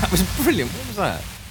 That was brilliant. What was that?